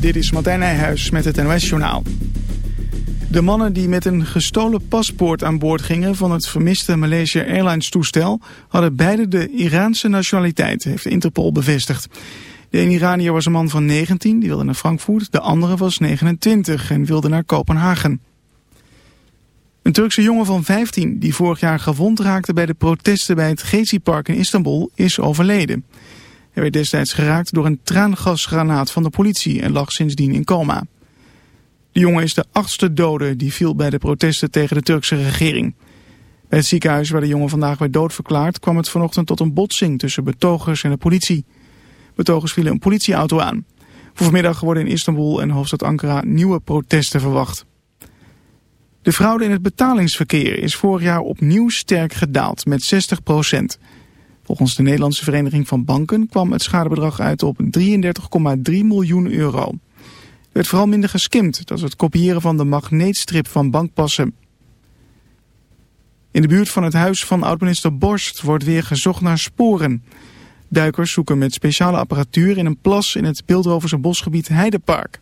Dit is Martijn Nijhuis met het NOS-journaal. De mannen die met een gestolen paspoort aan boord gingen van het vermiste Malaysia Airlines toestel... hadden beide de Iraanse nationaliteit, heeft Interpol bevestigd. De ene Iranier was een man van 19, die wilde naar Frankfurt. De andere was 29 en wilde naar Kopenhagen. Een Turkse jongen van 15 die vorig jaar gewond raakte bij de protesten bij het Gezi-park in Istanbul is overleden. Hij werd destijds geraakt door een traangasgranaat van de politie en lag sindsdien in coma. De jongen is de achtste dode die viel bij de protesten tegen de Turkse regering. Bij het ziekenhuis waar de jongen vandaag werd doodverklaard kwam het vanochtend tot een botsing tussen betogers en de politie. Betogers vielen een politieauto aan. Voor vanmiddag worden in Istanbul en hoofdstad Ankara nieuwe protesten verwacht. De fraude in het betalingsverkeer is vorig jaar opnieuw sterk gedaald met 60 procent. Volgens de Nederlandse Vereniging van Banken kwam het schadebedrag uit op 33,3 miljoen euro. Er werd vooral minder geskimd, dat is het kopiëren van de magneetstrip van bankpassen. In de buurt van het huis van oud-minister Borst wordt weer gezocht naar sporen. Duikers zoeken met speciale apparatuur in een plas in het Beeldhovense bosgebied Heidepark.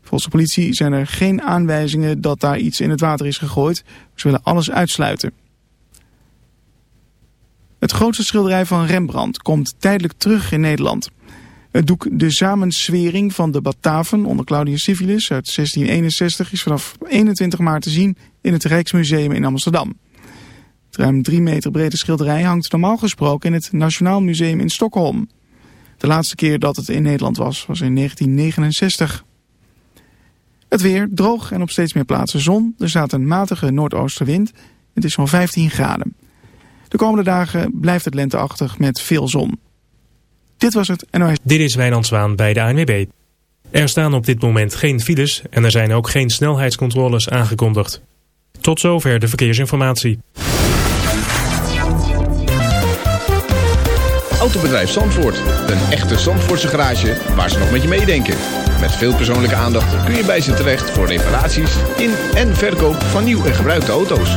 Volgens de politie zijn er geen aanwijzingen dat daar iets in het water is gegooid. Ze willen alles uitsluiten. Het grootste schilderij van Rembrandt komt tijdelijk terug in Nederland. Het doek De Samenswering van de Bataven onder Claudius Civilis uit 1661 is vanaf 21 maart te zien in het Rijksmuseum in Amsterdam. Het ruim 3 meter brede schilderij hangt normaal gesproken in het Nationaal Museum in Stockholm. De laatste keer dat het in Nederland was, was in 1969. Het weer droog en op steeds meer plaatsen zon. Er staat een matige noordoostenwind. Het is zo'n 15 graden. De komende dagen blijft het lenteachtig met veel zon. Dit was het NOS. Dit is Wijnand Zwaan bij de ANWB. Er staan op dit moment geen files en er zijn ook geen snelheidscontroles aangekondigd. Tot zover de verkeersinformatie. Autobedrijf Zandvoort. Een echte Zandvoortse garage waar ze nog met je meedenken. Met veel persoonlijke aandacht kun je bij ze terecht voor reparaties in en verkoop van nieuw en gebruikte auto's.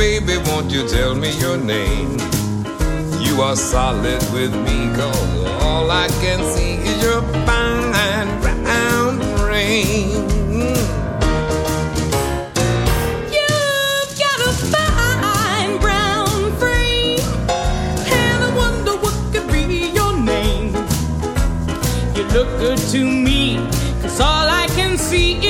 Baby, won't you tell me your name? You are solid with me, cause all I can see is your fine brown frame. You've got a fine brown frame, and I wonder what could be your name. You look good to me, cause all I can see is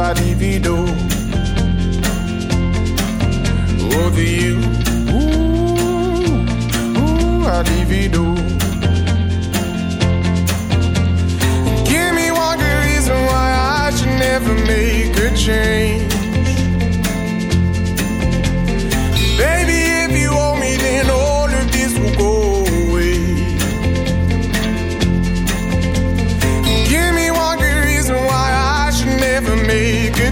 ooh, I'd divido. Over you, ooh, ooh, I'd divido. Give me one good reason why I should never make a change.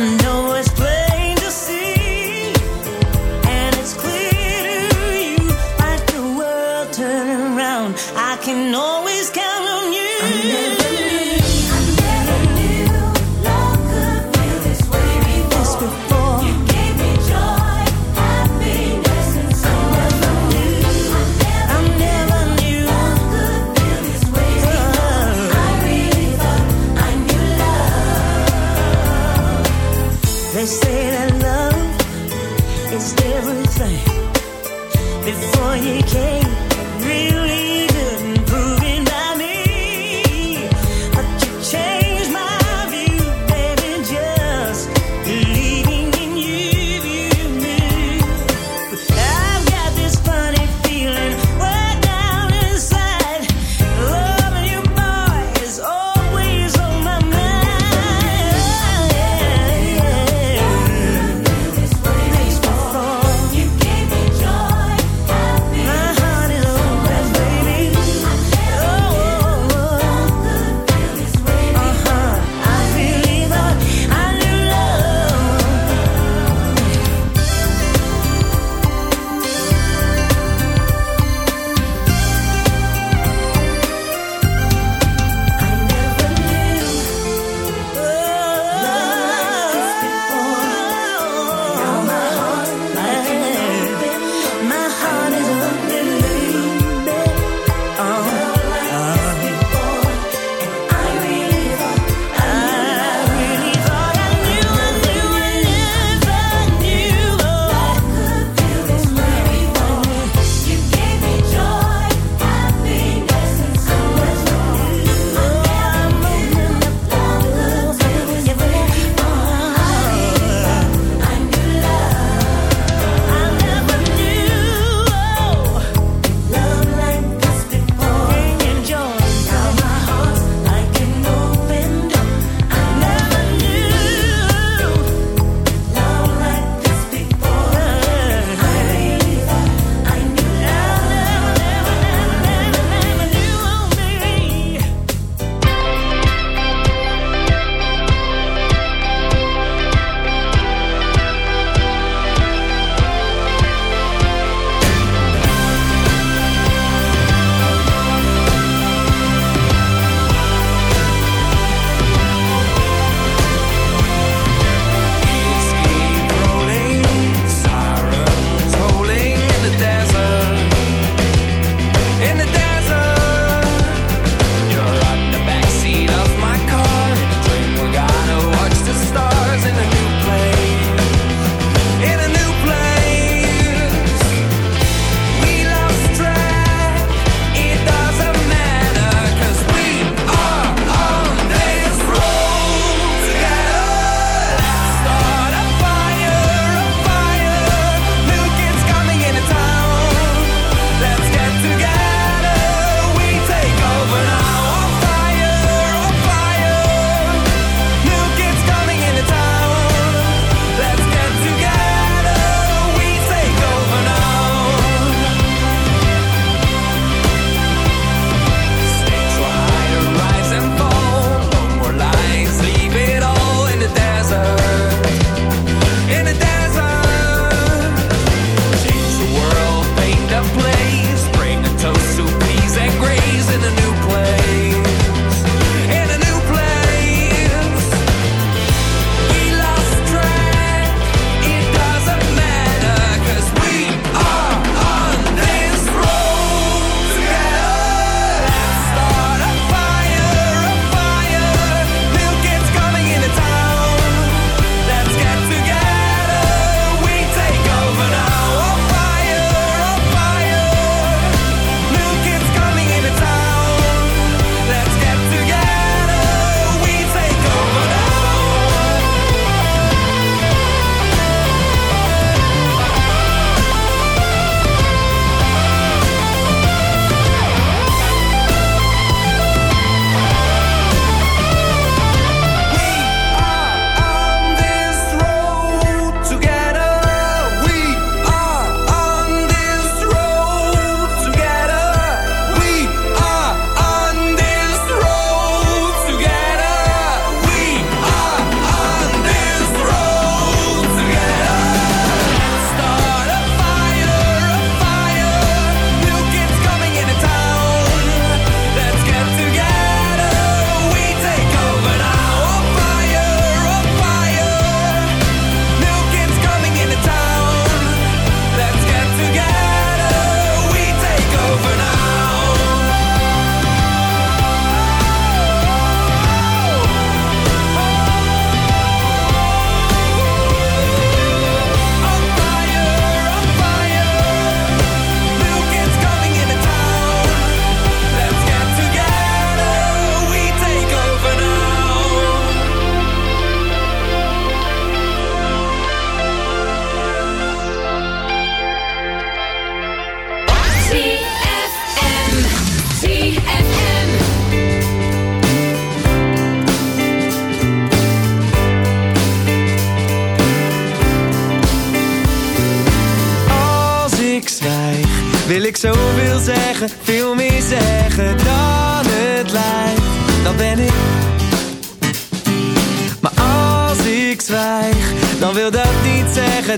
I know it's.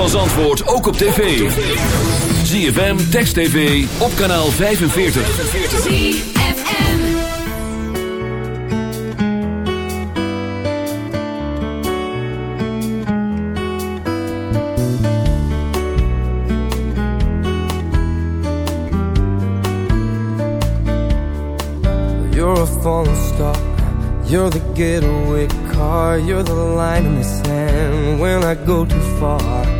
van Zandvoort ook op tv. ZFM, Text TV, op kanaal 45. You're a falling star. You're the getaway car. You're the line in the sand when I go too far.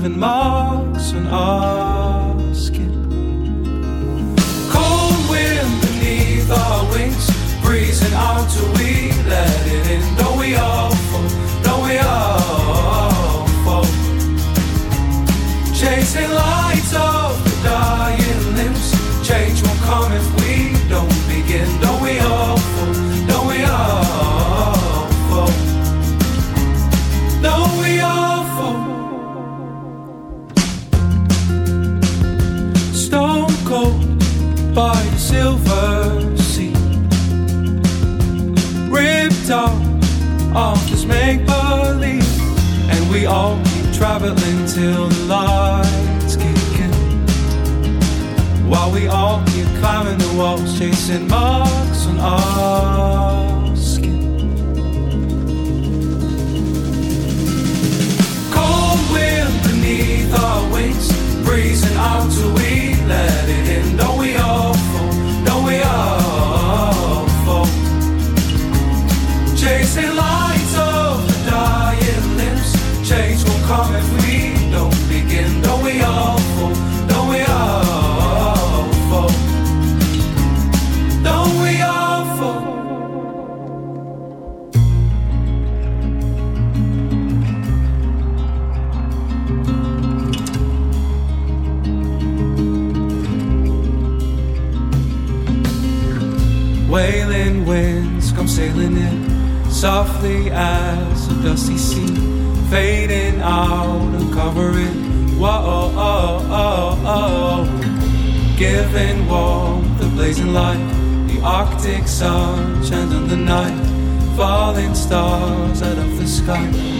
even more. living warmth, the blazing light, the Arctic sun, and on the night, falling stars out of the sky.